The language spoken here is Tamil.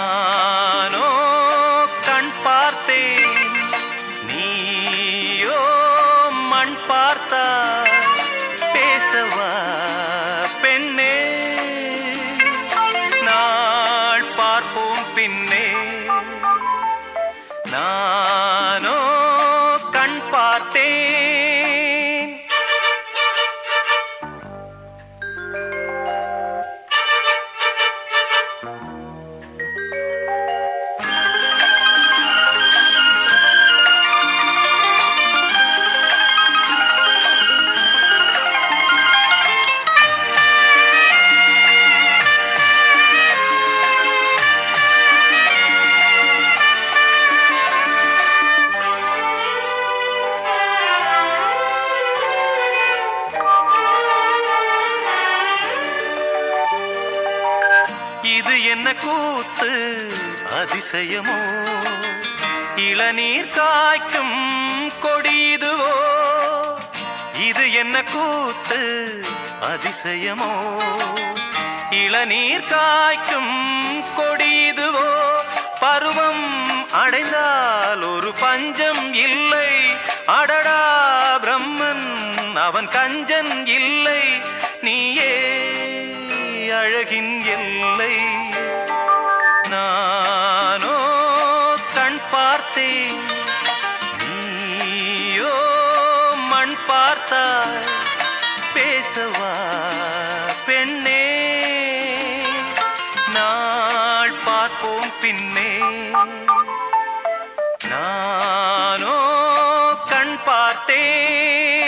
நானோ கண் பார்த்தேன். நீயோ மண் பார்த்தா பேசவா பெண்ணே. நாள் பார்ப்போம் பின்னே. நானோ கண் பார்த்தேன். இது என்ன கூத்து? அதிசயமோ? இளநீர் காய்க்கும் கொடி இதுவோ? இது என்ன கூத்து? அதிசயமோ? இளநீர் காய்க்கும் கொடி இதுவோ? பருவம் அடைந்தால் ஒரு பஞ்சம் இல்லை. அடடா பிரம்மன் அவன் கஞ்சன் இல்லை. நீயே அழகின் எல்லை. நானோ கண் பார்த்தேன். நீயோ மண் பார்த்தாய். பேசவா பெண்ணே. நாள் பார்ப்போம் பின்னே. நானோ கண் பார்த்தேன்.